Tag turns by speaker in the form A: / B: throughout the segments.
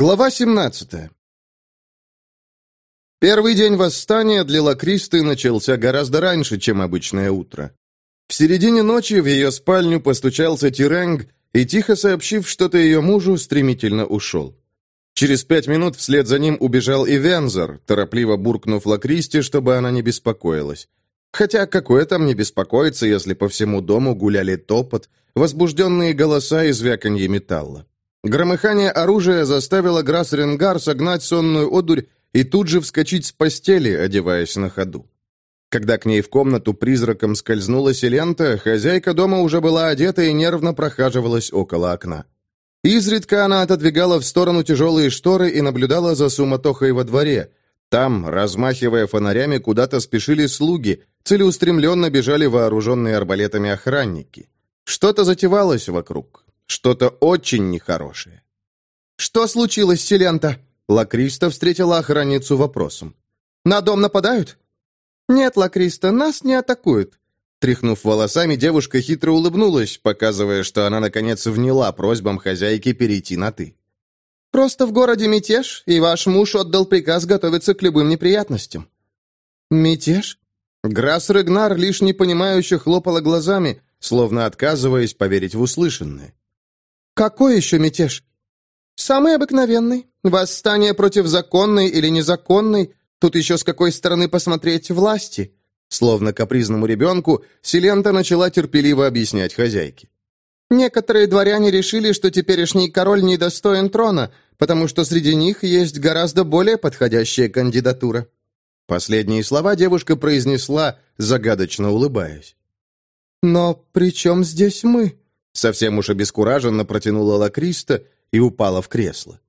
A: Глава 17 Первый день восстания для Лакристы начался гораздо раньше, чем обычное утро. В середине ночи в ее спальню постучался Тиренг и, тихо сообщив что-то ее мужу, стремительно ушел. Через пять минут вслед за ним убежал и Вензор, торопливо буркнув Лакристе, чтобы она не беспокоилась. Хотя какое там не беспокоиться, если по всему дому гуляли топот, возбужденные голоса и звяканье металла. Громыхание оружия заставило Грасс Ренгар согнать сонную одурь и тут же вскочить с постели, одеваясь на ходу. Когда к ней в комнату призраком скользнула Селента, хозяйка дома уже была одета и нервно прохаживалась около окна. Изредка она отодвигала в сторону тяжелые шторы и наблюдала за суматохой во дворе. Там, размахивая фонарями, куда-то спешили слуги, целеустремленно бежали вооруженные арбалетами охранники. Что-то затевалось вокруг, что-то очень нехорошее.
B: «Что случилось, Селента?» Лакриста встретила охранницу вопросом. «На дом нападают?» «Нет, Лакриста, нас не атакуют».
A: Тряхнув волосами, девушка хитро улыбнулась, показывая, что она, наконец, вняла просьбам хозяйки перейти на «ты».
B: «Просто в городе мятеж, и ваш муж отдал приказ готовиться к любым неприятностям».
A: «Мятеж?» Грасс Регнар лишь непонимающе хлопала глазами, словно отказываясь поверить в услышанное.
B: «Какой еще мятеж?» «Самый обыкновенный. Восстание против законной или незаконной. Тут еще с какой стороны посмотреть власти».
A: Словно капризному ребенку, Селента начала терпеливо объяснять хозяйке.
B: «Некоторые дворяне решили, что теперешний король недостоин трона, потому что среди них есть гораздо более подходящая кандидатура».
A: Последние слова девушка произнесла, загадочно улыбаясь.
B: «Но при чем здесь мы?»
A: Совсем уж обескураженно протянула Лакриста и упала в кресло.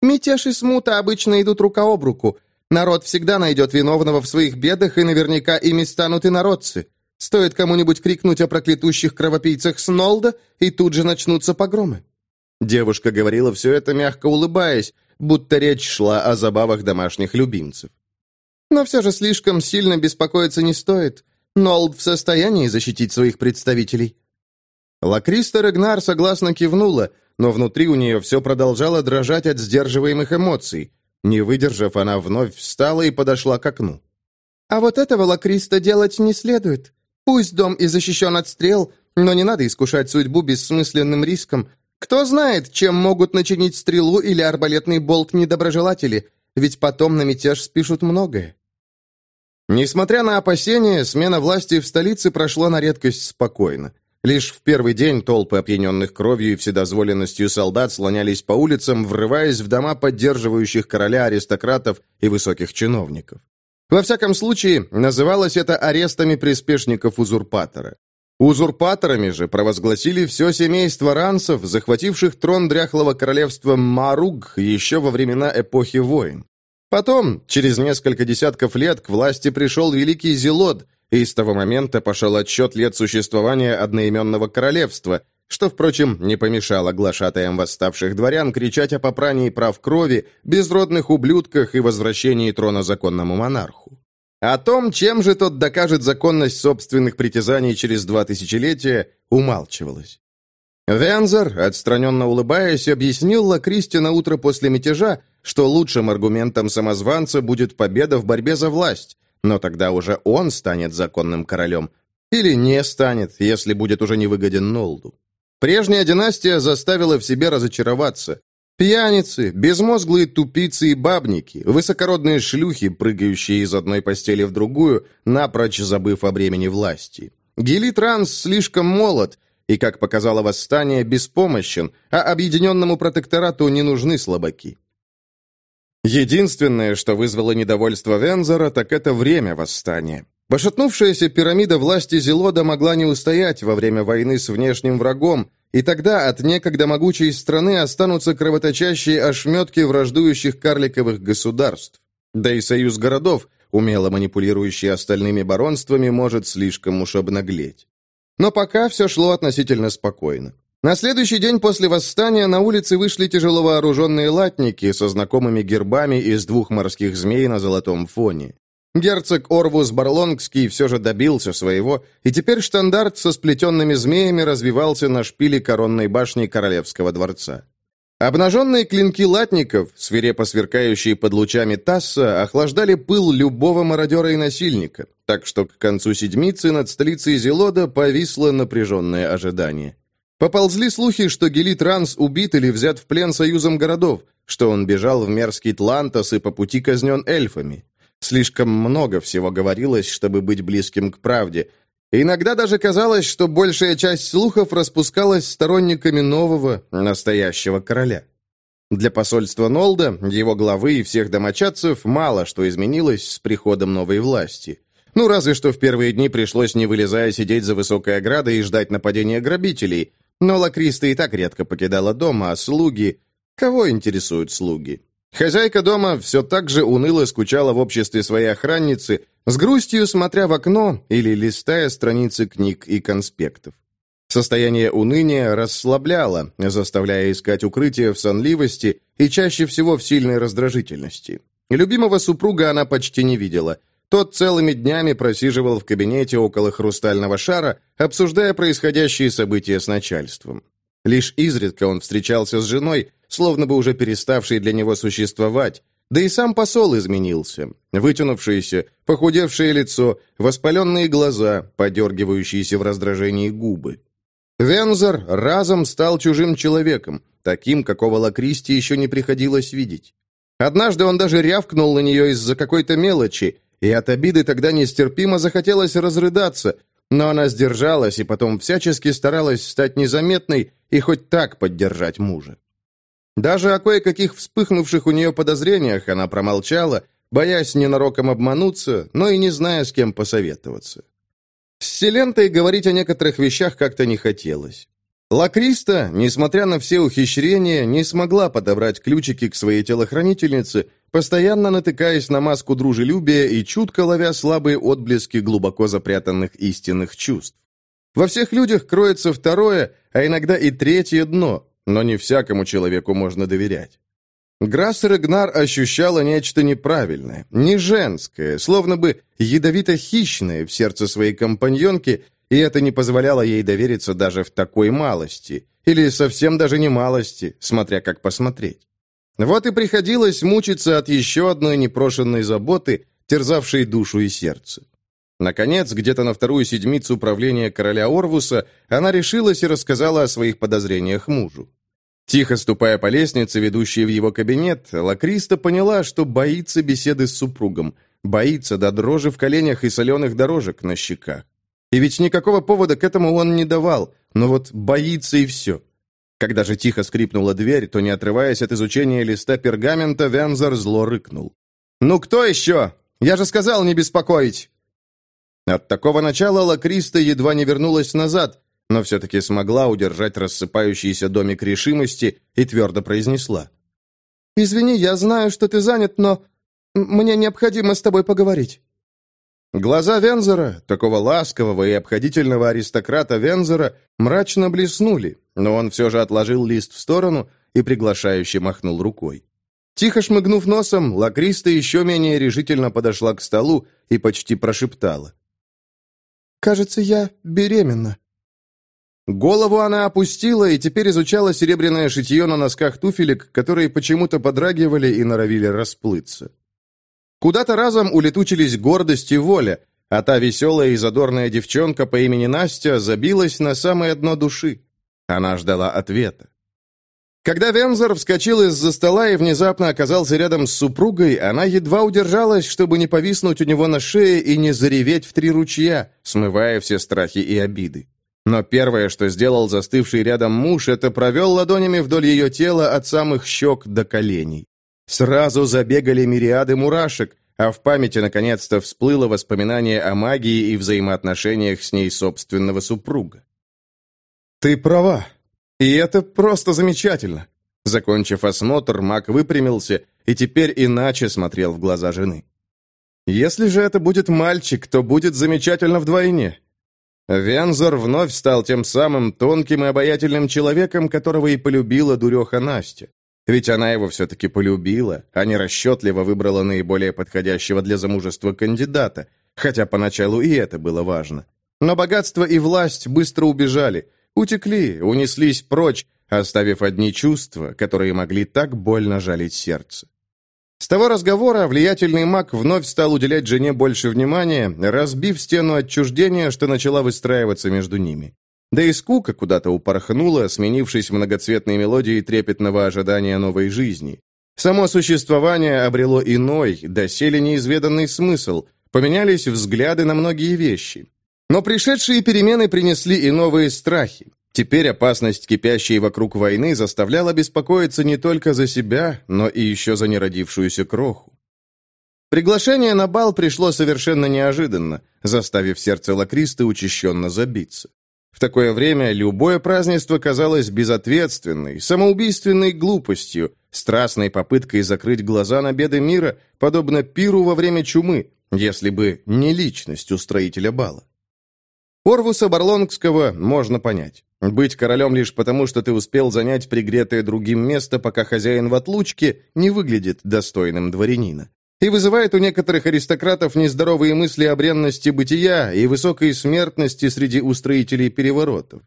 B: «Мятеж и смута обычно идут рука об руку. Народ всегда найдет виновного в своих бедах, и наверняка ими станут и народцы. Стоит кому-нибудь крикнуть о проклятущих кровопийцах Снолда, и тут же начнутся погромы».
A: Девушка говорила все это, мягко улыбаясь, будто речь шла о забавах домашних любимцев.
B: «Но все же слишком сильно беспокоиться не стоит. Нолд в состоянии защитить своих представителей.
A: Лакриста Регнар согласно кивнула, но внутри у нее все продолжало дрожать от сдерживаемых эмоций. Не выдержав, она вновь встала и подошла к окну.
B: «А вот этого, Лакриста, делать не следует. Пусть дом и защищен от стрел, но не надо искушать судьбу бессмысленным риском. Кто знает, чем могут начинить стрелу или арбалетный болт недоброжелатели, ведь потом на мятеж спишут многое».
A: Несмотря на опасения, смена власти в столице прошла на редкость спокойно. Лишь в первый день толпы опьяненных кровью и вседозволенностью солдат слонялись по улицам, врываясь в дома поддерживающих короля аристократов и высоких чиновников. Во всяком случае, называлось это арестами приспешников узурпатора. Узурпаторами же провозгласили все семейство ранцев, захвативших трон дряхлого королевства Маруг еще во времена эпохи войн. Потом, через несколько десятков лет, к власти пришел великий Зелот, и с того момента пошел отсчет лет существования одноименного королевства, что, впрочем, не помешало глашатаям восставших дворян кричать о попрании прав крови, безродных ублюдках и возвращении трона законному монарху. О том, чем же тот докажет законность собственных притязаний через два тысячелетия, умалчивалось. Вензер, отстраненно улыбаясь, объяснил Лакристи на утро после мятежа, что лучшим аргументом самозванца будет победа в борьбе за власть, но тогда уже он станет законным королем. Или не станет, если будет уже невыгоден Нолду. Прежняя династия заставила в себе разочароваться. Пьяницы, безмозглые тупицы и бабники, высокородные шлюхи, прыгающие из одной постели в другую, напрочь забыв о бремени власти. Гелит Ранс слишком молод и, как показало восстание, беспомощен, а объединенному протекторату не нужны слабаки. Единственное, что вызвало недовольство Вензора, так это время восстания. Пошатнувшаяся пирамида власти Зелода могла не устоять во время войны с внешним врагом, и тогда от некогда могучей страны останутся кровоточащие ошметки враждующих карликовых государств. Да и союз городов, умело манипулирующий остальными баронствами, может слишком уж обнаглеть. Но пока все шло относительно спокойно. На следующий день после восстания на улице вышли тяжело вооруженные латники со знакомыми гербами из двух морских змей на золотом фоне. Герцог Орвус Барлонгский все же добился своего, и теперь штандарт со сплетенными змеями развивался на шпиле коронной башни Королевского дворца. Обнаженные клинки латников, свирепо сверкающие под лучами Тасса, охлаждали пыл любого мародера и насильника, так что к концу седмицы над столицей Зелода повисло напряженное ожидание. Поползли слухи, что Гелит Ранс убит или взят в плен союзом городов, что он бежал в мерзкий Тлантос и по пути казнен эльфами. Слишком много всего говорилось, чтобы быть близким к правде – Иногда даже казалось, что большая часть слухов распускалась сторонниками нового, настоящего короля. Для посольства Нолда, его главы и всех домочадцев мало что изменилось с приходом новой власти. Ну, разве что в первые дни пришлось, не вылезая, сидеть за высокой оградой и ждать нападения грабителей. Но Лакриста и так редко покидала дом, а слуги... Кого интересуют слуги? Хозяйка дома все так же уныло скучала в обществе своей охранницы, с грустью смотря в окно или листая страницы книг и конспектов. Состояние уныния расслабляло, заставляя искать укрытие в сонливости и чаще всего в сильной раздражительности. Любимого супруга она почти не видела. Тот целыми днями просиживал в кабинете около хрустального шара, обсуждая происходящие события с начальством. Лишь изредка он встречался с женой, словно бы уже переставшей для него существовать, да и сам посол изменился. Вытянувшееся, похудевшее лицо, воспаленные глаза, подергивающиеся в раздражении губы. Вензор разом стал чужим человеком, таким, какого Лакристи еще не приходилось видеть. Однажды он даже рявкнул на нее из-за какой-то мелочи, и от обиды тогда нестерпимо захотелось разрыдаться, но она сдержалась и потом всячески старалась стать незаметной и хоть так поддержать мужа. Даже о кое-каких вспыхнувших у нее подозрениях она промолчала, боясь ненароком обмануться, но и не зная, с кем посоветоваться. С Селентой говорить о некоторых вещах как-то не хотелось. Лакриста, несмотря на все ухищрения, не смогла подобрать ключики к своей телохранительнице, постоянно натыкаясь на маску дружелюбия и чутко ловя слабые отблески глубоко запрятанных истинных чувств. Во всех людях кроется второе, а иногда и третье дно, но не всякому человеку можно доверять. Грасс Регнар ощущала нечто неправильное, не женское, словно бы ядовито-хищное в сердце своей компаньонки, и это не позволяло ей довериться даже в такой малости, или совсем даже не малости, смотря как посмотреть. Вот и приходилось мучиться от еще одной непрошенной заботы, терзавшей душу и сердце. Наконец, где-то на вторую седмицу правления короля Орвуса, она решилась и рассказала о своих подозрениях мужу. Тихо ступая по лестнице, ведущей в его кабинет, Лакриста поняла, что боится беседы с супругом, боится до дрожи в коленях и соленых дорожек на щеках. И ведь никакого повода к этому он не давал, но вот боится и все. Когда же тихо скрипнула дверь, то, не отрываясь от изучения листа пергамента, Вензор зло рыкнул. «Ну кто еще? Я же сказал не беспокоить!» От такого начала Лакриста едва не вернулась назад, но все-таки смогла удержать рассыпающийся домик решимости и твердо произнесла. «Извини, я знаю, что ты занят, но мне необходимо с тобой поговорить». Глаза Вензера, такого ласкового и обходительного аристократа Вензера, мрачно блеснули, но он все же отложил лист в сторону и приглашающе махнул рукой. Тихо шмыгнув носом, Лакриста еще менее решительно подошла к столу и почти прошептала. Кажется, я беременна». Голову она опустила и теперь изучала серебряное шитье на носках туфелек, которые почему-то подрагивали и норовили расплыться. Куда-то разом улетучились гордость и воля, а та веселая и задорная девчонка по имени Настя забилась на самое дно души. Она ждала ответа. Когда Вензор вскочил из-за стола и внезапно оказался рядом с супругой, она едва удержалась, чтобы не повиснуть у него на шее и не зареветь в три ручья, смывая все страхи и обиды. Но первое, что сделал застывший рядом муж, это провел ладонями вдоль ее тела от самых щек до коленей. Сразу забегали мириады мурашек, а в памяти наконец-то всплыло воспоминание о магии и взаимоотношениях с ней собственного супруга. «Ты права», и это просто замечательно. Закончив осмотр, Мак выпрямился и теперь иначе смотрел в глаза жены. Если же это будет мальчик, то будет замечательно вдвойне. Вензор вновь стал тем самым тонким и обаятельным человеком, которого и полюбила дуреха Настя. Ведь она его все-таки полюбила, а не расчетливо выбрала наиболее подходящего для замужества кандидата, хотя поначалу и это было важно. Но богатство и власть быстро убежали, Утекли, унеслись прочь, оставив одни чувства, которые могли так больно жалить сердце. С того разговора влиятельный маг вновь стал уделять жене больше внимания, разбив стену отчуждения, что начала выстраиваться между ними. Да и скука куда-то упорхнула, сменившись многоцветной мелодией трепетного ожидания новой жизни. Само существование обрело иной, доселе неизведанный смысл, поменялись взгляды на многие вещи. Но пришедшие перемены принесли и новые страхи. Теперь опасность, кипящей вокруг войны, заставляла беспокоиться не только за себя, но и еще за неродившуюся кроху. Приглашение на бал пришло совершенно неожиданно, заставив сердце Лакриста учащенно забиться. В такое время любое празднество казалось безответственной, самоубийственной глупостью, страстной попыткой закрыть глаза на беды мира, подобно пиру во время чумы, если бы не личность устроителя бала. Орвуса Барлонгского можно понять. Быть королем лишь потому, что ты успел занять пригретое другим место, пока хозяин в отлучке, не выглядит достойным дворянина. И вызывает у некоторых аристократов нездоровые мысли о бренности бытия и высокой смертности среди устроителей переворотов.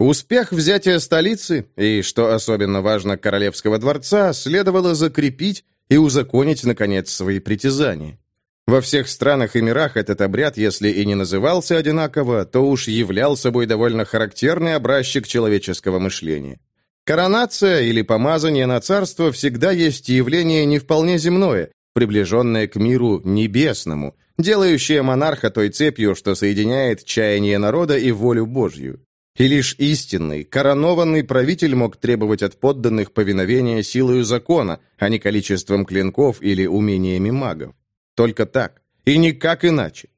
A: Успех взятия столицы, и, что особенно важно, королевского дворца, следовало закрепить и узаконить, наконец, свои притязания. Во всех странах и мирах этот обряд, если и не назывался одинаково, то уж являл собой довольно характерный образчик человеческого мышления. Коронация или помазание на царство всегда есть явление не вполне земное, приближенное к миру небесному, делающее монарха той цепью, что соединяет чаяние народа и волю Божью. И лишь истинный, коронованный правитель мог требовать от подданных повиновения силою закона, а не количеством клинков или умениями магов. Только так. И никак иначе.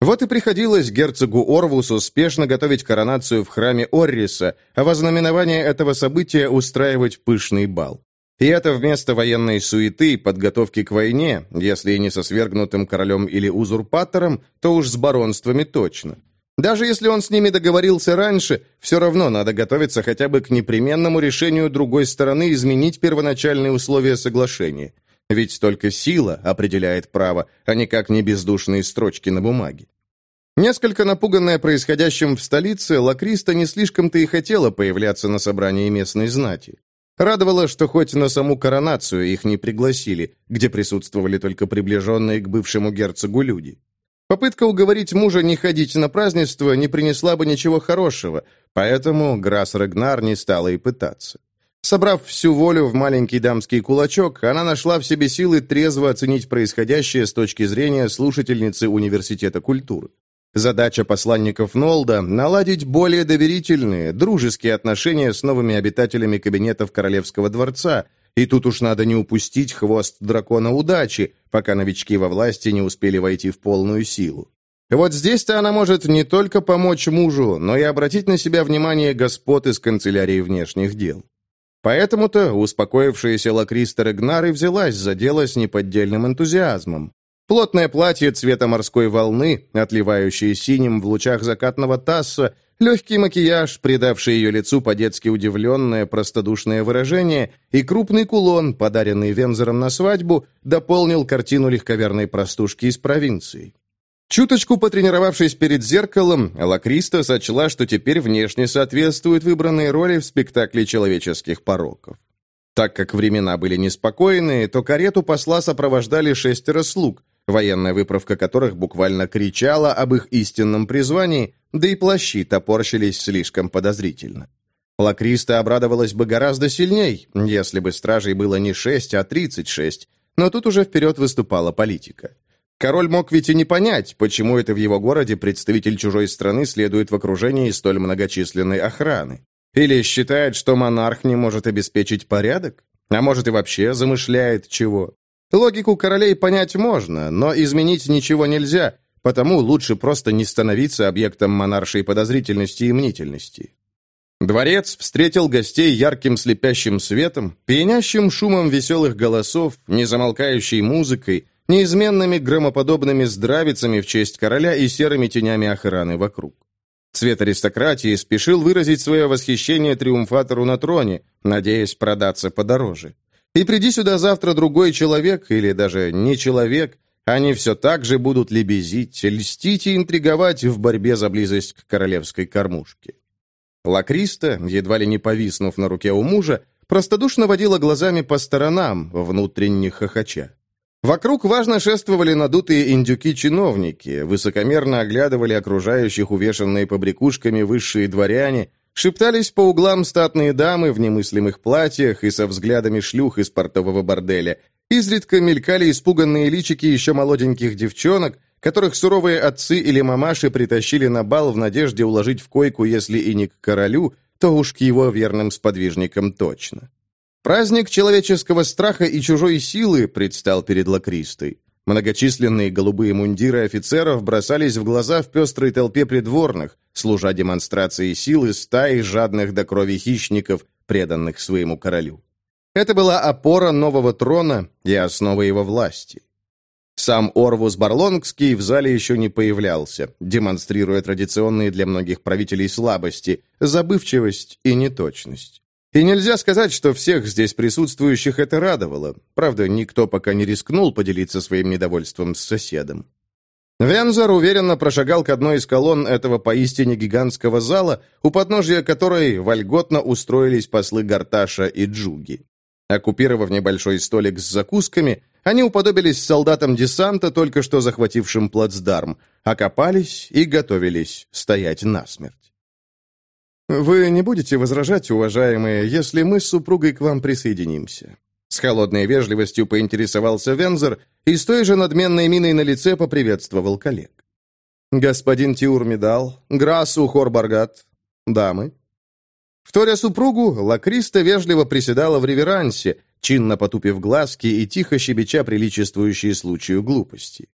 A: Вот и приходилось герцогу Орвусу спешно готовить коронацию в храме Орриса, а во знаменование этого события устраивать пышный бал. И это вместо военной суеты, подготовки к войне, если и не со свергнутым королем или узурпатором, то уж с баронствами точно. Даже если он с ними договорился раньше, все равно надо готовиться хотя бы к непременному решению другой стороны изменить первоначальные условия соглашения. Ведь только сила определяет право, а никак не бездушные строчки на бумаге. Несколько напуганная происходящим в столице, Лакриста не слишком-то и хотела появляться на собрании местной знати. Радовало, что хоть на саму коронацию их не пригласили, где присутствовали только приближенные к бывшему герцогу люди. Попытка уговорить мужа не ходить на празднество не принесла бы ничего хорошего, поэтому Грасс Рагнар не стала и пытаться. Собрав всю волю в маленький дамский кулачок, она нашла в себе силы трезво оценить происходящее с точки зрения слушательницы Университета культуры. Задача посланников Нолда – наладить более доверительные, дружеские отношения с новыми обитателями кабинетов Королевского дворца, и тут уж надо не упустить хвост дракона удачи, пока новички во власти не успели войти в полную силу. Вот здесь-то она может не только помочь мужу, но и обратить на себя внимание господ из канцелярии внешних дел. Поэтому-то успокоившаяся Лакриста Регнар и взялась за дело с неподдельным энтузиазмом. Плотное платье цвета морской волны, отливающее синим в лучах закатного тасса, легкий макияж, придавший ее лицу по-детски удивленное, простодушное выражение, и крупный кулон, подаренный Вензером на свадьбу, дополнил картину легковерной простушки из провинции. Чуточку потренировавшись перед зеркалом, Лакриста сочла, что теперь внешне соответствует выбранной роли в спектакле человеческих пороков. Так как времена были неспокойные, то карету посла сопровождали шестеро слуг, военная выправка которых буквально кричала об их истинном призвании, да и плащи топорщились слишком подозрительно. Лакриста обрадовалась бы гораздо сильней, если бы стражей было не шесть, а тридцать шесть, но тут уже вперед выступала политика. Король мог ведь и не понять, почему это в его городе представитель чужой страны следует в окружении столь многочисленной охраны. Или считает, что монарх не может обеспечить порядок? А может и вообще замышляет чего? Логику королей понять можно, но изменить ничего нельзя, потому лучше просто не становиться объектом монаршей подозрительности и мнительности. Дворец встретил гостей ярким слепящим светом, пьянящим шумом веселых голосов, незамолкающей музыкой, неизменными громоподобными здравицами в честь короля и серыми тенями охраны вокруг. Цвет аристократии спешил выразить свое восхищение триумфатору на троне, надеясь продаться подороже. И приди сюда завтра другой человек, или даже не человек, они все так же будут лебезить, льстить и интриговать в борьбе за близость к королевской кормушке. Лакриста, едва ли не повиснув на руке у мужа, простодушно водила глазами по сторонам, внутренне хохоча. Вокруг важно шествовали надутые индюки-чиновники, высокомерно оглядывали окружающих увешанные побрякушками высшие дворяне, шептались по углам статные дамы в немыслимых платьях и со взглядами шлюх из портового борделя, изредка мелькали испуганные личики еще молоденьких девчонок, которых суровые отцы или мамаши притащили на бал в надежде уложить в койку, если и не к королю, то уж к его верным сподвижникам точно. Праздник человеческого страха и чужой силы предстал перед Лакристой. Многочисленные голубые мундиры офицеров бросались в глаза в пестрой толпе придворных, служа демонстрацией силы стаи жадных до крови хищников, преданных своему королю. Это была опора нового трона и основа его власти. Сам Орвус Барлонгский в зале еще не появлялся, демонстрируя традиционные для многих правителей слабости, забывчивость и неточность. И нельзя сказать, что всех здесь присутствующих это радовало. Правда, никто пока не рискнул поделиться своим недовольством с соседом. Вензор уверенно прошагал к одной из колонн этого поистине гигантского зала, у подножия которой вольготно устроились послы Гарташа и Джуги. Оккупировав небольшой столик с закусками, они уподобились солдатам десанта, только что захватившим плацдарм, окопались и готовились стоять насмерть. «Вы не будете возражать, уважаемые, если мы с супругой к вам присоединимся?» С холодной вежливостью поинтересовался Вензер и с той же надменной миной на лице поприветствовал коллег. «Господин Тиур Медал, Грасу Хорбаргат, дамы». Вторя супругу, Лакриста вежливо приседала в реверансе, чинно потупив глазки и тихо щебеча приличествующие случаю глупости.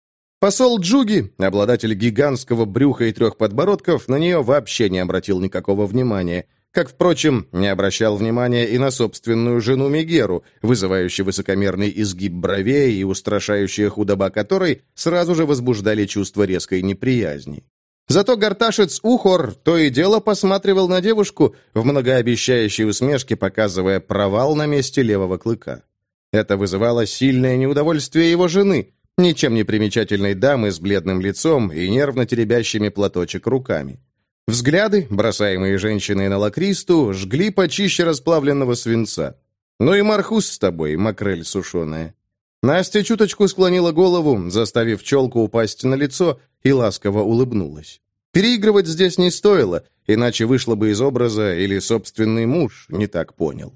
A: Посол Джуги, обладатель гигантского брюха и трех подбородков, на нее вообще не обратил никакого внимания, как, впрочем, не обращал внимания и на собственную жену Мегеру, вызывающую высокомерный изгиб бровей и устрашающая худоба которой сразу же возбуждали чувство резкой неприязни. Зато горташец Ухор то и дело посматривал на девушку в многообещающей усмешке, показывая провал на месте левого клыка. Это вызывало сильное неудовольствие его жены, Ничем не примечательной дамы с бледным лицом и нервно теребящими платочек руками. Взгляды, бросаемые женщиной на лакристу, жгли почище расплавленного свинца. «Ну и мархус с тобой, макрель сушеная». Настя чуточку склонила голову, заставив челку упасть на лицо, и ласково улыбнулась. Переигрывать здесь не стоило, иначе вышло бы из образа или собственный муж не так понял.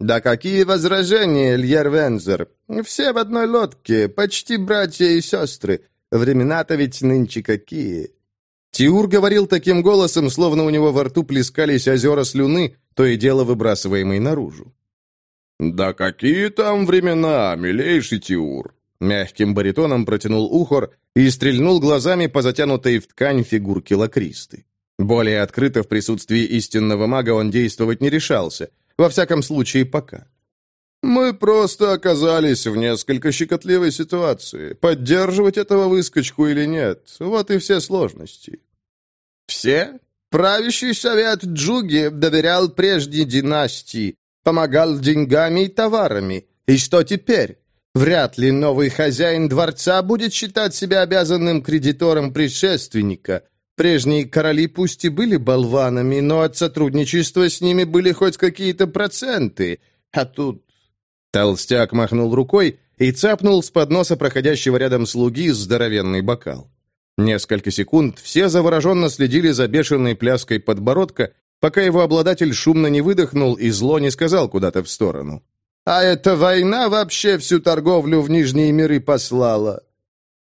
A: «Да какие возражения, Льер Вензер? Все в одной лодке, почти братья и сестры. Времена-то ведь нынче какие!» Тиур говорил таким голосом, словно у него во рту плескались озера слюны, то и дело выбрасываемой наружу. «Да какие там времена, милейший Тиур!» Мягким баритоном протянул ухор и стрельнул глазами по затянутой в ткань фигурке лакристы. Более открыто в присутствии истинного мага он действовать не решался, во всяком случае, пока. «Мы просто оказались в несколько щекотливой ситуации. Поддерживать этого выскочку или нет, вот и все сложности». «Все? Правящий совет Джуги доверял прежней династии, помогал деньгами и товарами. И что теперь? Вряд ли новый хозяин дворца будет считать себя обязанным кредитором предшественника». Прежние короли пусть и были болванами, но от сотрудничества с ними были хоть какие-то проценты. А тут...» Толстяк махнул рукой и цапнул с подноса проходящего рядом слуги здоровенный бокал. Несколько секунд все завороженно следили за бешеной пляской подбородка, пока его обладатель шумно не выдохнул и зло не сказал куда-то в сторону. «А эта война вообще всю торговлю в Нижние миры послала!»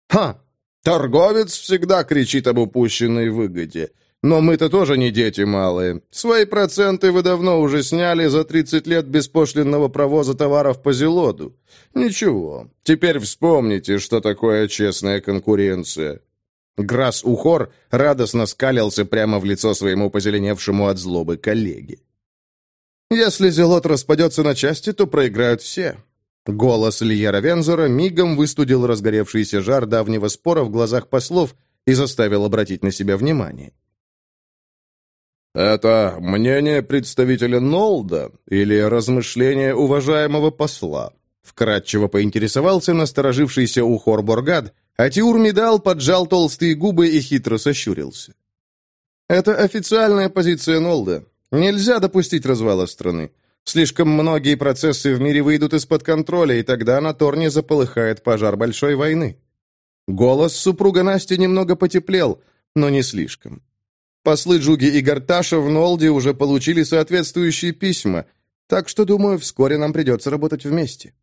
A: «Ха! Торговец всегда кричит об упущенной выгоде. Но мы-то тоже не дети малые. Свои проценты вы давно уже сняли за 30 лет беспошлинного провоза товаров по Зелоду. Ничего, теперь вспомните, что такое честная конкуренция». Грас Ухор радостно скалился прямо в лицо своему позеленевшему от злобы коллеге. «Если Зелот распадется на части, то проиграют все. Голос Льера Вензора мигом выстудил разгоревшийся жар давнего спора в глазах послов и заставил обратить на себя внимание. «Это мнение представителя Нолда или размышление уважаемого посла?» Вкратчиво поинтересовался насторожившийся ухор Боргад, а Тиур Медал поджал толстые губы и хитро сощурился. Это официальная позиция Нолда. Нельзя допустить развала страны. Слишком многие процессы в мире выйдут из-под контроля, и тогда на Торне заполыхает пожар большой войны. Голос супруга Насти немного потеплел, но не слишком. Послы Джуги и Гарташа в Нолде уже получили соответствующие письма, так что, думаю, вскоре нам придется работать вместе.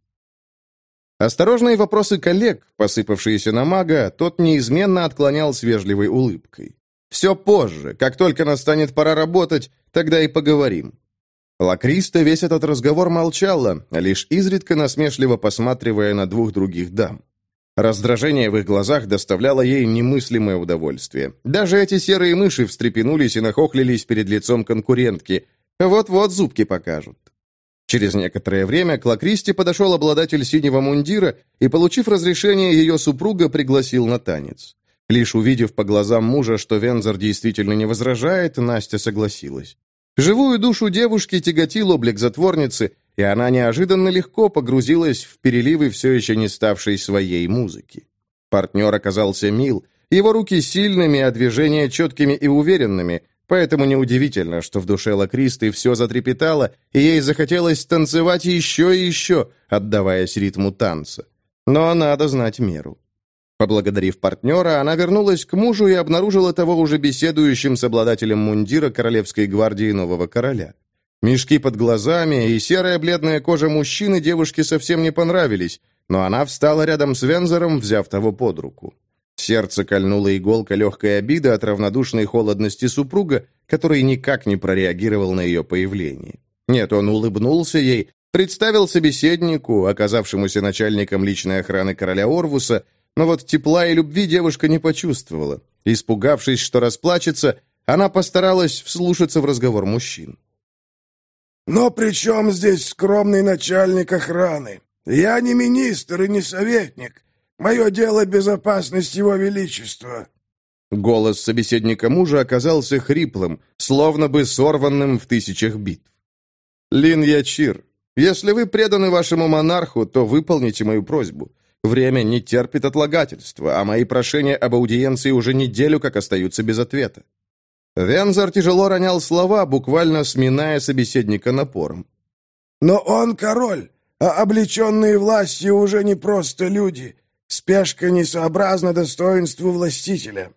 A: Осторожные вопросы коллег, посыпавшиеся на мага, тот неизменно отклонял с вежливой улыбкой. «Все позже, как только настанет пора работать, тогда и поговорим». Лакриста весь этот разговор молчала, лишь изредка насмешливо посматривая на двух других дам. Раздражение в их глазах доставляло ей немыслимое удовольствие. Даже эти серые мыши встрепенулись и нахохлились перед лицом конкурентки. Вот-вот зубки покажут. Через некоторое время к Лакристе подошел обладатель синего мундира и, получив разрешение ее супруга, пригласил на танец. Лишь увидев по глазам мужа, что Вензор действительно не возражает, Настя согласилась. Живую душу девушки тяготил облик затворницы, и она неожиданно легко погрузилась в переливы все еще не ставшей своей музыки. Партнер оказался мил, его руки сильными, а движения четкими и уверенными, поэтому неудивительно, что в душе Лакристы все затрепетало, и ей захотелось танцевать еще и еще, отдаваясь ритму танца. Но надо знать меру. Поблагодарив партнера, она вернулась к мужу и обнаружила того уже беседующим с обладателем мундира Королевской гвардии нового короля. Мешки под глазами и серая бледная кожа мужчины девушке совсем не понравились, но она встала рядом с Вензором, взяв того под руку. Сердце кольнула иголка легкой обиды от равнодушной холодности супруга, который никак не прореагировал на ее появление. Нет, он улыбнулся ей, представил собеседнику, оказавшемуся начальником личной охраны короля Орвуса, но вот тепла и любви девушка не почувствовала. Испугавшись, что расплачется, она постаралась вслушаться в разговор мужчин.
C: «Но при чем здесь скромный начальник охраны? Я не министр и не советник. Мое дело — безопасность его величества».
A: Голос собеседника мужа оказался хриплым, словно бы сорванным в тысячах битв. «Лин Ячир, если вы преданы вашему монарху, то выполните мою просьбу. Время не терпит отлагательства, а мои прошения об аудиенции уже неделю как остаются без ответа. Вензор тяжело ронял слова, буквально сминая собеседника напором.
C: «Но он король, а облеченные властью уже не просто люди. Спешка несообразна достоинству властителя».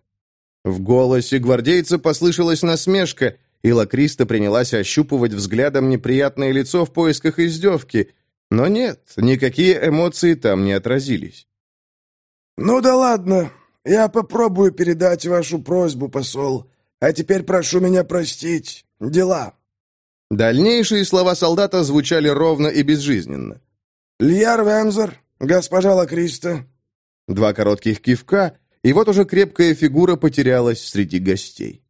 A: В голосе гвардейца послышалась насмешка, и Лакриста принялась ощупывать взглядом неприятное лицо в поисках издевки, но нет, никакие эмоции там не отразились.
C: «Ну да ладно, я попробую передать вашу просьбу, посол. А теперь прошу меня простить. Дела».
A: Дальнейшие слова солдата звучали ровно и безжизненно.
C: «Льяр Вензор, госпожа Лакриста».
A: Два коротких кивка, и вот уже крепкая фигура потерялась среди гостей.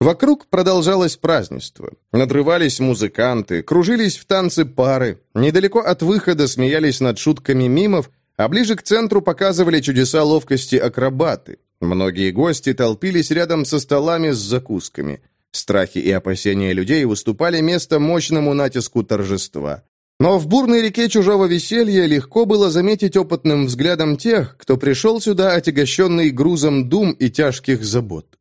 A: Вокруг продолжалось празднество. Надрывались музыканты, кружились в танцы пары, недалеко от выхода смеялись над шутками мимов, а ближе к центру показывали чудеса ловкости акробаты. Многие гости толпились рядом со столами с закусками. Страхи и опасения людей уступали место мощному натиску торжества. Но в бурной реке чужого веселья легко было заметить опытным взглядом тех, кто пришел сюда отягощенный грузом дум и тяжких забот.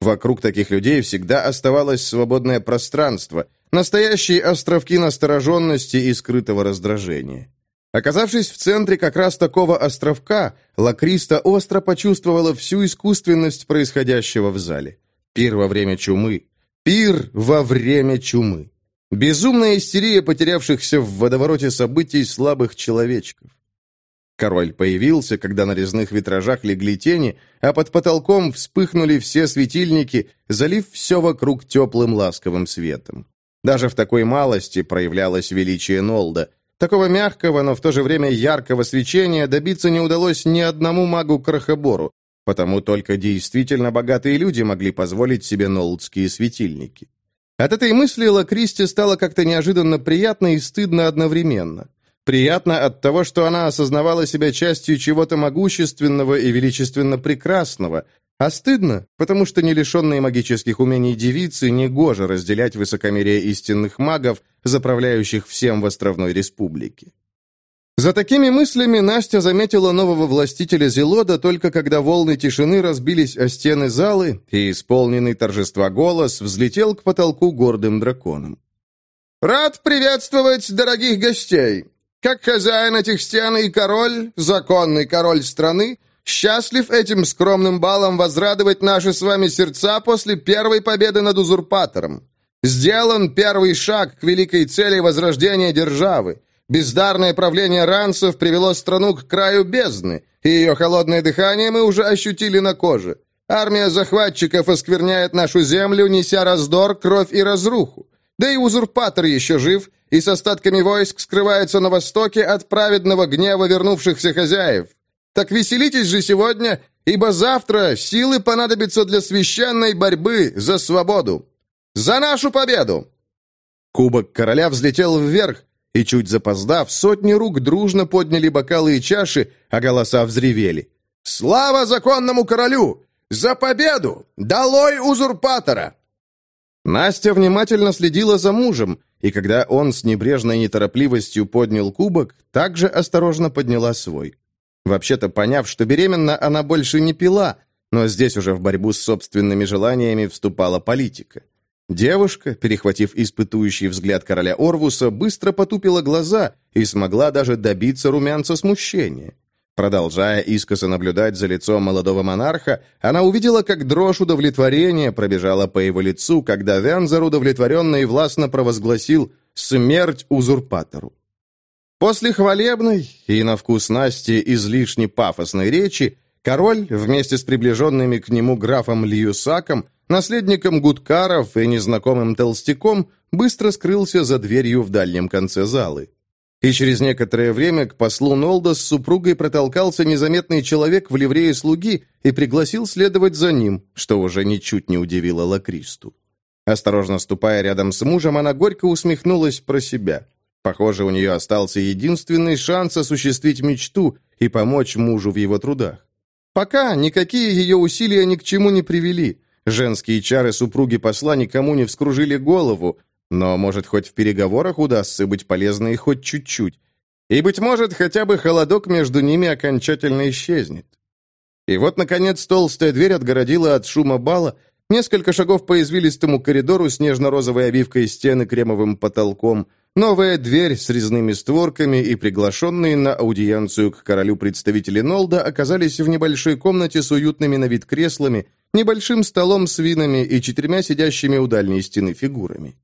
A: Вокруг таких людей всегда оставалось свободное пространство, настоящие островки настороженности и скрытого раздражения. Оказавшись в центре как раз такого островка, Лакриста остро почувствовала всю искусственность происходящего в зале. Пир во время чумы. Пир во время чумы. Безумная истерия потерявшихся в водовороте событий слабых человечков. Король появился, когда на резных витражах легли тени, а под потолком вспыхнули все светильники, залив все вокруг теплым ласковым светом. Даже в такой малости проявлялось величие Нолда. Такого мягкого, но в то же время яркого свечения добиться не удалось ни одному магу-крохобору, потому только действительно богатые люди могли позволить себе нолдские светильники. От этой мысли Лакристи стало как-то неожиданно приятно и стыдно одновременно. Приятно от того, что она осознавала себя частью чего-то могущественного и величественно прекрасного, а стыдно, потому что не лишенные магических умений девицы негоже разделять высокомерие истинных магов, заправляющих всем в островной республике. За такими мыслями Настя заметила нового властителя Зелода только когда волны тишины разбились о стены залы, и исполненный торжества голос взлетел к потолку гордым драконом. «Рад приветствовать дорогих гостей! Как хозяин этих стен и король, законный король страны, счастлив этим скромным балом возрадовать наши с вами сердца после первой победы над узурпатором. Сделан первый шаг к великой цели возрождения державы. Бездарное правление ранцев привело страну к краю бездны, и ее холодное дыхание мы уже ощутили на коже. Армия захватчиков оскверняет нашу землю, неся раздор, кровь и разруху. Да и узурпатор еще жив, и с остатками войск скрывается на востоке от праведного гнева вернувшихся хозяев. Так веселитесь же сегодня, ибо завтра силы понадобятся для священной борьбы за свободу. За нашу победу!» Кубок короля взлетел вверх, и, чуть запоздав, сотни рук дружно подняли бокалы и чаши, а голоса взревели. «Слава законному королю! За победу! Долой узурпатора!» Настя внимательно следила за мужем, и когда он с небрежной неторопливостью поднял кубок, также осторожно подняла свой. Вообще-то, поняв, что беременна, она больше не пила, но здесь уже в борьбу с собственными желаниями вступала политика. Девушка, перехватив испытующий взгляд короля Орвуса, быстро потупила глаза и смогла даже добиться румянца смущения. Продолжая искоса наблюдать за лицом молодого монарха, она увидела, как дрожь удовлетворения пробежала по его лицу, когда Вензор удовлетворенно и властно провозгласил «смерть узурпатору». После хвалебной и на вкус Насти излишне пафосной речи, король вместе с приближенными к нему графом Льюсаком, наследником Гудкаров и незнакомым толстяком, быстро скрылся за дверью в дальнем конце залы. И через некоторое время к послу Нолда с супругой протолкался незаметный человек в ливрее слуги и пригласил следовать за ним, что уже ничуть не удивило Лакристу. Осторожно ступая рядом с мужем, она горько усмехнулась про себя. Похоже, у нее остался единственный шанс осуществить мечту и помочь мужу в его трудах. Пока никакие ее усилия ни к чему не привели. Женские чары супруги посла никому не вскружили голову, но, может, хоть в переговорах удастся быть полезной хоть чуть-чуть. И, быть может, хотя бы холодок между ними окончательно исчезнет. И вот, наконец, толстая дверь отгородила от шума бала, несколько шагов по извилистому коридору с нежно-розовой обивкой стены кремовым потолком, новая дверь с резными створками и приглашенные на аудиенцию к королю представители Нолда оказались в небольшой комнате с уютными на вид креслами, небольшим столом с винами и четырьмя сидящими у дальней стены фигурами.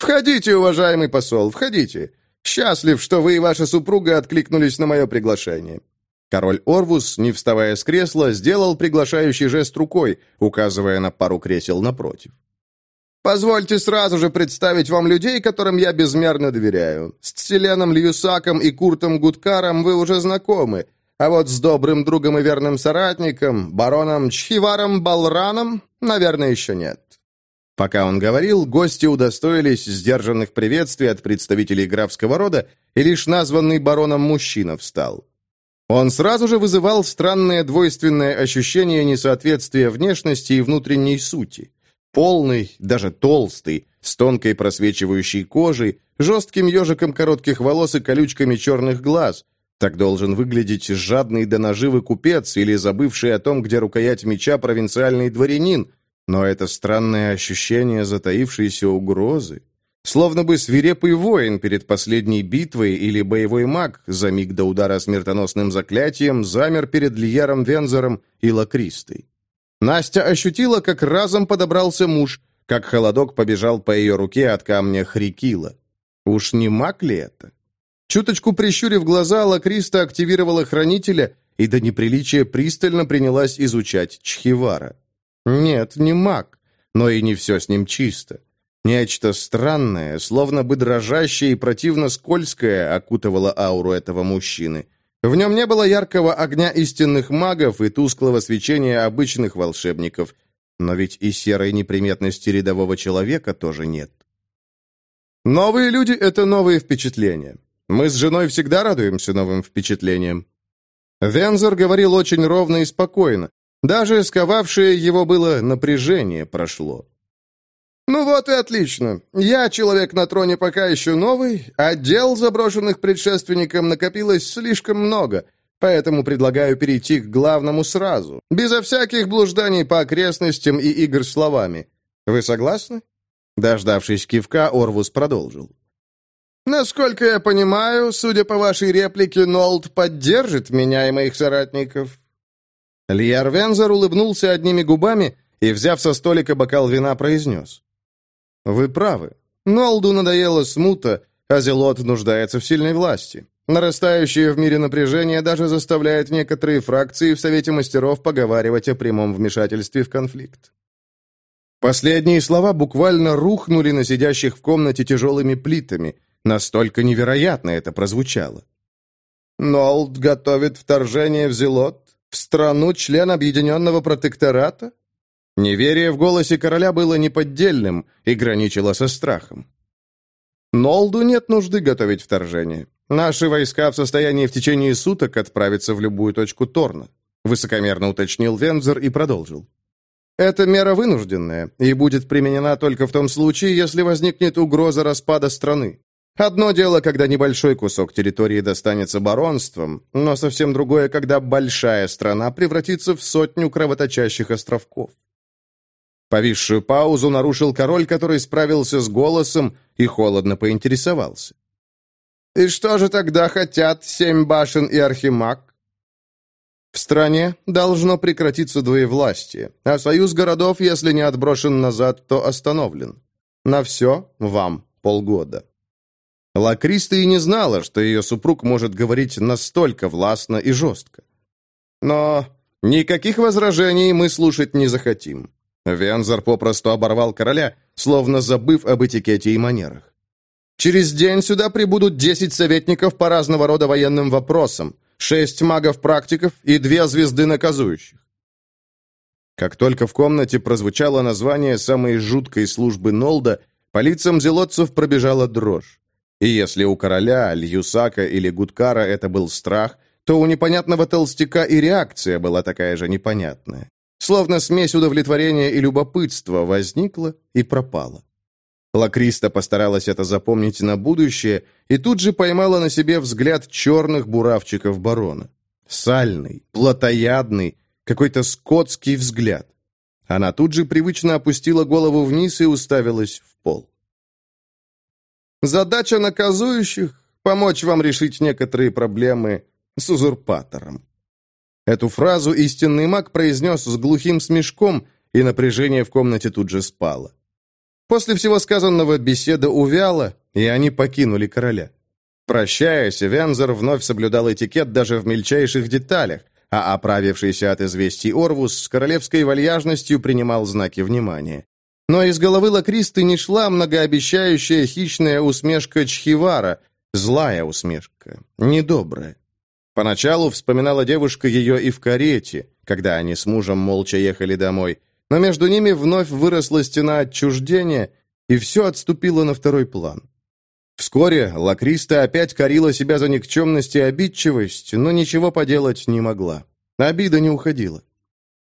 A: «Входите, уважаемый посол, входите. Счастлив, что вы и ваша супруга откликнулись на мое приглашение». Король Орвус, не вставая с кресла, сделал приглашающий жест рукой, указывая на пару кресел напротив. «Позвольте сразу же представить вам людей, которым я безмерно доверяю. С Целеном Льюсаком и Куртом Гудкаром вы уже знакомы, а вот с добрым другом и верным соратником, бароном Чхиваром Балраном, наверное, еще нет. Пока он говорил, гости удостоились сдержанных приветствий от представителей графского рода, и лишь названный бароном мужчина встал. Он сразу же вызывал странное двойственное ощущение несоответствия внешности и внутренней сути. Полный, даже толстый, с тонкой просвечивающей кожей, жестким ежиком коротких волос и колючками черных глаз. Так должен выглядеть жадный до наживы купец или забывший о том, где рукоять меча провинциальный дворянин, но это странное ощущение затаившейся угрозы, словно бы свирепый воин перед последней битвой или боевой маг за миг до удара смертоносным заклятием замер перед Лиером Вензором и Лакристой. Настя ощутила, как разом подобрался муж, как холодок побежал по ее руке от камня Хрикила. Уж не маг ли это? Чуточку прищурив глаза, Лакриста активировала хранителя и до неприличия пристально принялась изучать Чхивара. Нет, не маг, но и не все с ним чисто. Нечто странное, словно бы дрожащее и противно скользкое, окутывало ауру этого мужчины. В нем не было яркого огня истинных магов и тусклого свечения обычных волшебников, но ведь и серой неприметности рядового человека тоже нет. Новые люди — это новые впечатления. Мы с женой всегда радуемся новым впечатлениям. Вензор говорил очень ровно и спокойно, даже сковавшее его было напряжение прошло. «Ну вот и отлично. Я человек на троне пока еще новый, а дел, заброшенных предшественником, накопилось слишком много, поэтому предлагаю перейти к главному сразу, безо всяких блужданий по окрестностям и игр словами. Вы согласны?» Дождавшись кивка, Орвус продолжил. «Насколько я понимаю, судя по вашей реплике, Нолд поддержит меня и моих соратников». Льяр Вензер улыбнулся одними губами и, взяв со столика бокал вина, произнес. «Вы правы. Нолду надоело смута, а Зелот нуждается в сильной власти. Нарастающее в мире напряжение даже заставляет некоторые фракции в Совете мастеров поговаривать о прямом вмешательстве в конфликт. Последние слова буквально рухнули на сидящих в комнате тяжелыми плитами – Настолько невероятно это прозвучало. Нолд готовит вторжение в Зелот? В страну член Объединенного Протектората? Неверие в голосе короля было неподдельным и граничило со страхом. Нолду нет нужды готовить вторжение. Наши войска в состоянии в течение суток отправиться в любую точку Торна, высокомерно уточнил Вензер и продолжил. Эта мера вынужденная и будет применена только в том случае, если возникнет угроза распада страны. Одно дело, когда небольшой кусок территории достанется баронством, но совсем другое, когда большая страна превратится в сотню кровоточащих островков. Повисшую паузу нарушил король, который справился с голосом и холодно поинтересовался. «И что же тогда хотят семь башен и архимаг?» В стране должно прекратиться двоевластие, а союз городов, если не отброшен назад, то остановлен. На все вам полгода. Лакриста и не знала, что ее супруг может говорить настолько властно и жестко. Но никаких возражений мы слушать не захотим. Вензор попросту оборвал короля, словно забыв об этикете и манерах. Через день сюда прибудут десять советников по разного рода военным вопросам, шесть магов-практиков и две звезды наказующих. Как только в комнате прозвучало название самой жуткой службы Нолда, по лицам зелотцев пробежала дрожь. И если у короля, Льюсака или Гудкара это был страх, то у непонятного толстяка и реакция была такая же непонятная. Словно смесь удовлетворения и любопытства возникла и пропала. Лакриста постаралась это запомнить на будущее и тут же поймала на себе взгляд черных буравчиков барона. Сальный, плотоядный, какой-то скотский взгляд. Она тут же привычно опустила голову вниз и уставилась в пол. Задача наказующих — помочь вам решить некоторые проблемы с узурпатором». Эту фразу истинный маг произнес с глухим смешком, и напряжение в комнате тут же спало. После всего сказанного беседа увяла, и они покинули короля. Прощаясь, Вензер вновь соблюдал этикет даже в мельчайших деталях, а оправившийся от известий Орвус с королевской вальяжностью принимал знаки внимания. Но из головы Лакристы не шла многообещающая хищная усмешка Чхивара, злая усмешка, недобрая. Поначалу вспоминала девушка ее и в карете, когда они с мужем молча ехали домой, но между ними вновь выросла стена отчуждения, и все отступило на второй план. Вскоре Лакриста опять корила себя за никчемность и обидчивость, но ничего поделать не могла. Обида не уходила.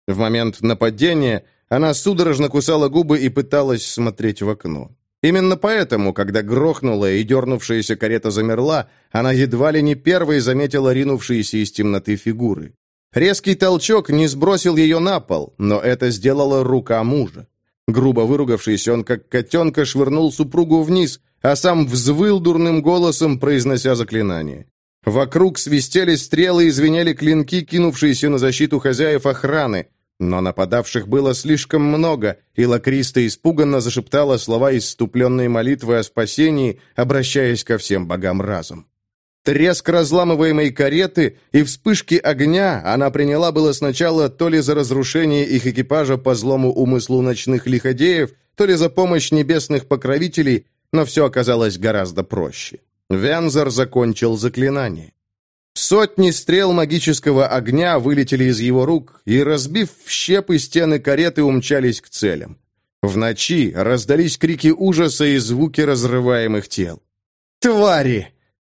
A: В момент нападения она судорожно кусала губы и пыталась смотреть в окно. Именно поэтому, когда грохнула и дернувшаяся карета замерла, она едва ли не первой заметила ринувшиеся из темноты фигуры. Резкий толчок не сбросил ее на пол, но это сделала рука мужа. Грубо выругавшись, он как котенка швырнул супругу вниз, а сам взвыл дурным голосом, произнося заклинание. Вокруг свистели стрелы и звенели клинки, кинувшиеся на защиту хозяев охраны. Но нападавших было слишком много, и Лакриста испуганно зашептала слова исступленной молитвы о спасении, обращаясь ко всем богам разом. Треск разламываемой кареты и вспышки огня она приняла было сначала то ли за разрушение их экипажа по злому умыслу ночных лиходеев, то ли за помощь небесных покровителей, но все оказалось гораздо проще. Вензор закончил заклинание. Сотни стрел магического огня вылетели из его рук и, разбив в щепы стены кареты, умчались к целям. В ночи раздались крики ужаса и звуки разрываемых тел. «Твари!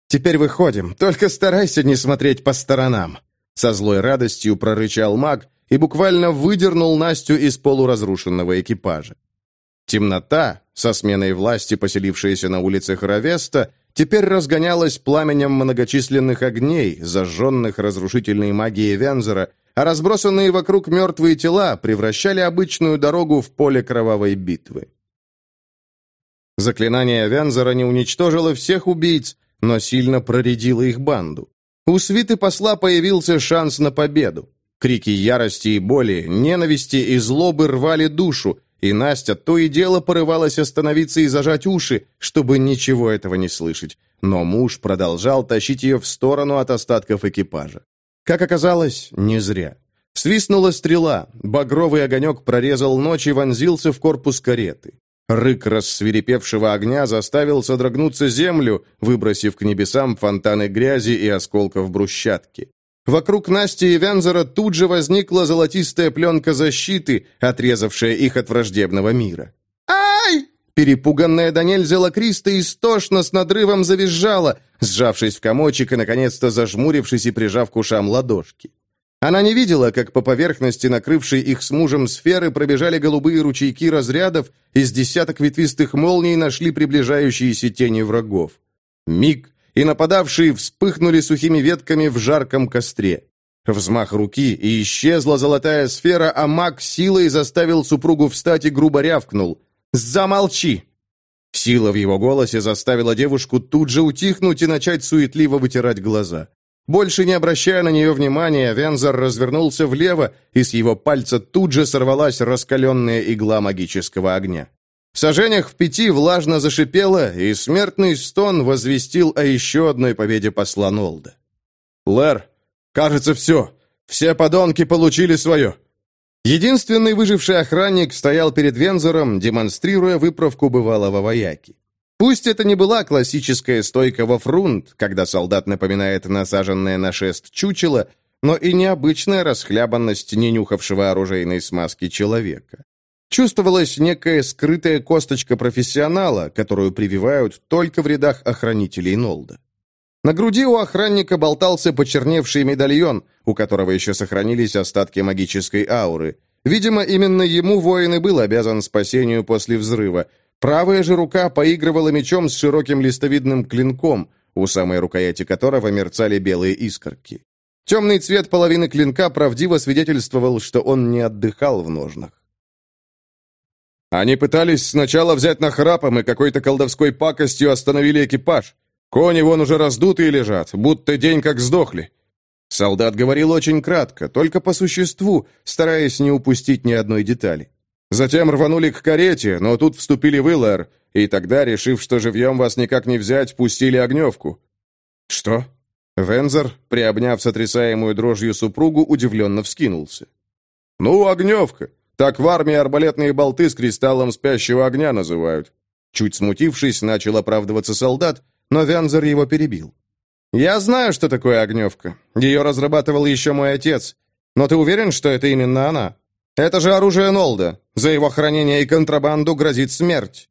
A: Теперь выходим, только старайся не смотреть по сторонам!» Со злой радостью прорычал маг и буквально выдернул Настю из полуразрушенного экипажа. Темнота, со сменой власти, поселившаяся на улицах Равеста, теперь разгонялась пламенем многочисленных огней, зажженных разрушительной магией Вензера, а разбросанные вокруг мертвые тела превращали обычную дорогу в поле кровавой битвы. Заклинание Вензера не уничтожило всех убийц, но сильно проредило их банду. У свиты посла появился шанс на победу. Крики ярости и боли, ненависти и злобы рвали душу, и Настя то и дело порывалась остановиться и зажать уши, чтобы ничего этого не слышать. Но муж продолжал тащить ее в сторону от остатков экипажа. Как оказалось, не зря. Свистнула стрела, багровый огонек прорезал ночь и вонзился в корпус кареты. Рык рассверепевшего огня заставил содрогнуться землю, выбросив к небесам фонтаны грязи и осколков брусчатки. Вокруг Насти и Вензера тут же возникла золотистая пленка защиты, отрезавшая их от враждебного мира. «Ай!» Перепуганная до нельзя Лакриста истошно с надрывом завизжала, сжавшись в комочек и, наконец-то, зажмурившись и прижав к ушам ладошки. Она не видела, как по поверхности, накрывшей их с мужем сферы, пробежали голубые ручейки разрядов, из десяток ветвистых молний нашли приближающиеся тени врагов. Миг, и нападавшие вспыхнули сухими ветками в жарком костре. Взмах руки, и исчезла золотая сфера, а маг силой заставил супругу встать и грубо рявкнул. «Замолчи!» Сила в его голосе заставила девушку тут же утихнуть и начать суетливо вытирать глаза. Больше не обращая на нее внимания, Вензор развернулся влево, и с его пальца тут же сорвалась раскаленная игла магического огня. В сажениях в пяти влажно зашипело, и смертный стон возвестил о еще одной победе посла Нолда. «Лэр, кажется, все. Все подонки получили свое». Единственный выживший охранник стоял перед Вензором, демонстрируя выправку бывалого вояки. Пусть это не была классическая стойка во фрунт, когда солдат напоминает насаженное на шест чучело, но и необычная расхлябанность ненюхавшего оружейной смазки человека. Чувствовалась некая скрытая косточка профессионала, которую прививают только в рядах охранителей Нолда. На груди у охранника болтался почерневший медальон, у которого еще сохранились остатки магической ауры. Видимо, именно ему воин и был обязан спасению после взрыва, Правая же рука поигрывала мечом с широким листовидным клинком, у самой рукояти которого мерцали белые искорки. Темный цвет половины клинка правдиво свидетельствовал, что он не отдыхал в ножнах. Они пытались сначала взять нахрапом и какой-то колдовской пакостью остановили экипаж. Кони вон уже раздутые лежат, будто день как сдохли. Солдат говорил очень кратко, только по существу, стараясь не упустить ни одной детали. Затем рванули к карете, но тут вступили в Иллэр, и тогда, решив, что живьем вас никак не взять, пустили огневку». «Что?» Вензер, приобняв сотрясаемую дрожью супругу, удивленно вскинулся. «Ну, огневка. Так в армии арбалетные болты с кристаллом спящего огня называют». Чуть смутившись, начал оправдываться солдат, но Вензер его перебил. «Я знаю, что такое огневка. Ее разрабатывал еще мой отец. Но ты уверен, что это именно она?» Это же оружие Нолда. За его хранение и контрабанду грозит смерть.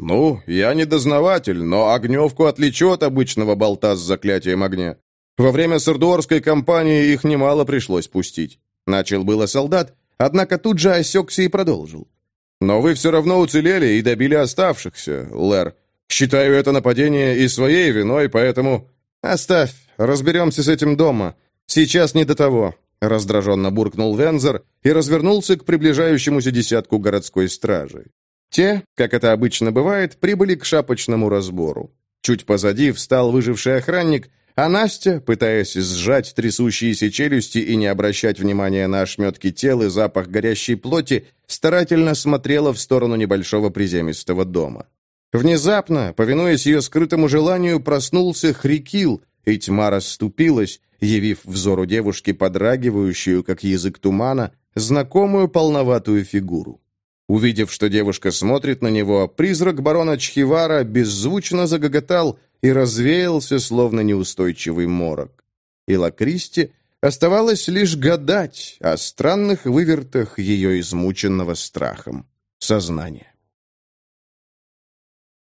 A: Ну, я не дознаватель, но огневку отличу от обычного болта с заклятием огня. Во время сардуорской кампании их немало пришлось пустить. Начал было солдат, однако тут же осекся и продолжил. Но вы все равно уцелели и добили оставшихся, Лэр. Считаю это нападение и своей виной, поэтому... Оставь, разберемся с этим дома. Сейчас не до того. Раздраженно буркнул Вензер и развернулся к приближающемуся десятку городской стражи. Те, как это обычно бывает, прибыли к шапочному разбору. Чуть позади встал выживший охранник, а Настя, пытаясь сжать трясущиеся челюсти и не обращать внимания на ошметки тел и запах горящей плоти, старательно смотрела в сторону небольшого приземистого дома. Внезапно, повинуясь ее скрытому желанию, проснулся Хрикил, и тьма расступилась, явив взору девушки подрагивающую, как язык тумана, знакомую полноватую фигуру. Увидев, что девушка смотрит на него, призрак барона Чхивара беззвучно загоготал и развеялся, словно неустойчивый морок. И Лакристи оставалось лишь гадать о странных вывертах ее измученного страхом сознания.